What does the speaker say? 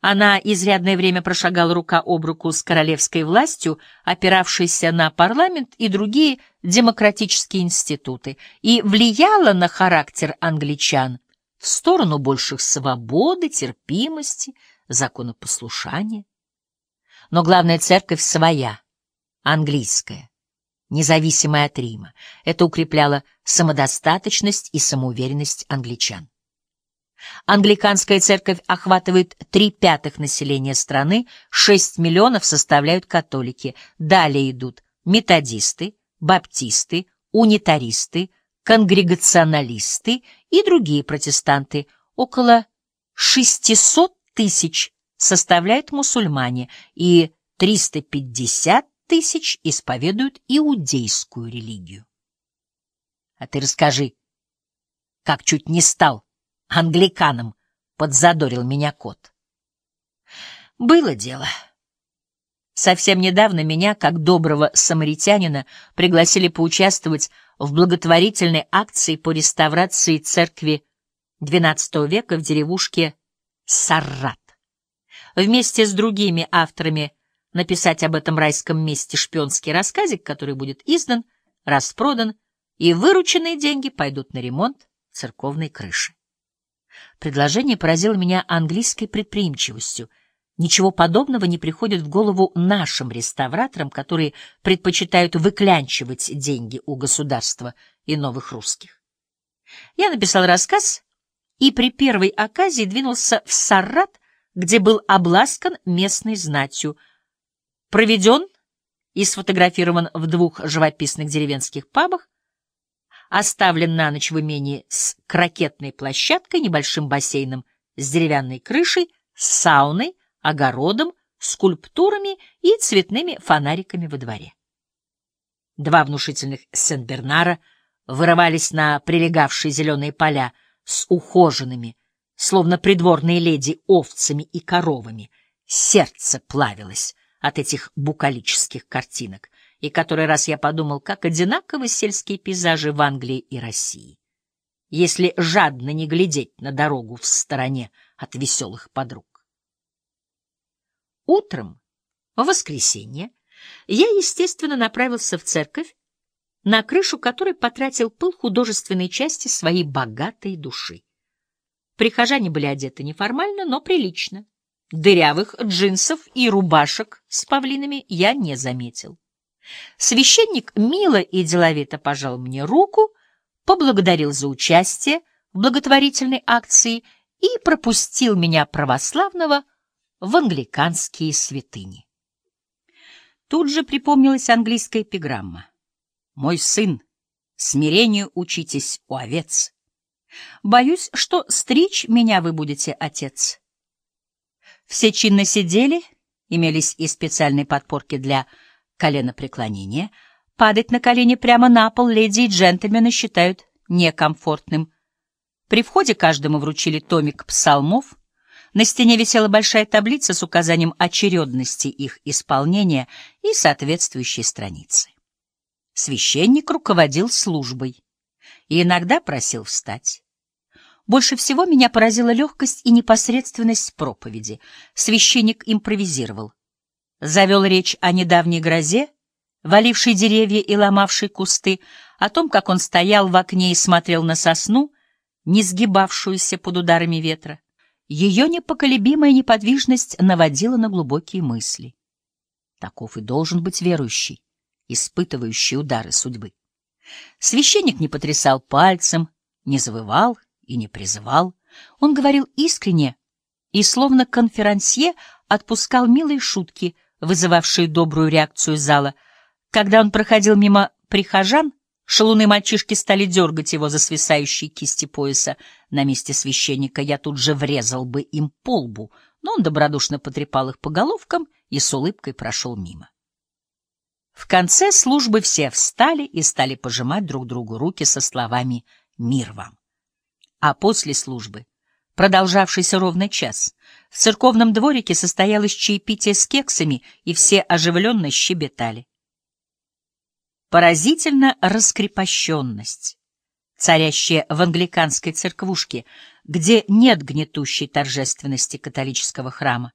Она изрядное время прошагала рука об руку с королевской властью, опиравшейся на парламент и другие демократические институты, и влияла на характер англичан в сторону больших свободы, терпимости, законопослушания. Но главная церковь своя, английская, независимая от Рима. Это укрепляло самодостаточность и самоуверенность англичан. Англиканская церковь охватывает три пятых населения страны, 6 миллионов составляют католики. Далее идут методисты, баптисты, унитаристы, конгрегационалисты и другие протестанты. Около 600 тысяч составляют мусульмане и 350 тысяч исповедуют иудейскую религию. А ты расскажи, как чуть не стал англиканом, подзадорил меня кот. Было дело. Совсем недавно меня, как доброго самаритянина, пригласили поучаствовать в благотворительной акции по реставрации церкви XII века в деревушке Саррат. Вместе с другими авторами написать об этом райском месте шпионский рассказик, который будет издан, распродан, и вырученные деньги пойдут на ремонт церковной крыши. Предложение поразило меня английской предприимчивостью. Ничего подобного не приходит в голову нашим реставраторам, которые предпочитают выклянчивать деньги у государства и новых русских. Я написал рассказ и при первой оказии двинулся в Саррат, где был обласкан местной знатью, проведен и сфотографирован в двух живописных деревенских пабах, оставлен на ночь в имении с крокетной площадкой, небольшим бассейном с деревянной крышей, с сауной, огородом, скульптурами и цветными фонариками во дворе. Два внушительных Сен-Бернара вырывались на прилегавшие зеленые поля с ухоженными, словно придворные леди, овцами и коровами. Сердце плавилось от этих букалических картинок — и который раз я подумал, как одинаковы сельские пейзажи в Англии и России, если жадно не глядеть на дорогу в стороне от веселых подруг. Утром, в воскресенье, я, естественно, направился в церковь, на крышу которой потратил пыл художественной части своей богатой души. Прихожане были одеты неформально, но прилично. Дырявых джинсов и рубашек с павлинами я не заметил. Священник мило и деловито пожал мне руку, поблагодарил за участие в благотворительной акции и пропустил меня православного в англиканские святыни. Тут же припомнилась английская эпиграмма. «Мой сын, смирению учитесь у овец. Боюсь, что стричь меня вы будете, отец». Все чинно сидели, имелись и специальные подпорки для коленопреклонение, падать на колени прямо на пол леди и джентльмены считают некомфортным. При входе каждому вручили томик псалмов, на стене висела большая таблица с указанием очередности их исполнения и соответствующей страницы. Священник руководил службой и иногда просил встать. Больше всего меня поразила легкость и непосредственность проповеди. Священник импровизировал завел речь о недавней грозе, валившей деревья и ломавшей кусты, о том, как он стоял в окне и смотрел на сосну, не сгибавшуюся под ударами ветра. Ее непоколебимая неподвижность наводила на глубокие мысли. Таков и должен быть верующий, испытывающий удары судьбы. Священник не потрясал пальцем, не завывал и не призывал. Он говорил искренне и, словно конферансье, отпускал милые шутки — вызывавшие добрую реакцию зала. Когда он проходил мимо прихожан, шалуны мальчишки стали дергать его за свисающие кисти пояса. На месте священника я тут же врезал бы им по лбу, но он добродушно потрепал их по головкам и с улыбкой прошел мимо. В конце службы все встали и стали пожимать друг другу руки со словами «Мир вам». А после службы, продолжавшийся ровно час, в церковном дворике состоялось чаепитие с кексами, и все оживленно щебетали. Поразительна раскрепощенность, царящая в англиканской церквушке, где нет гнетущей торжественности католического храма.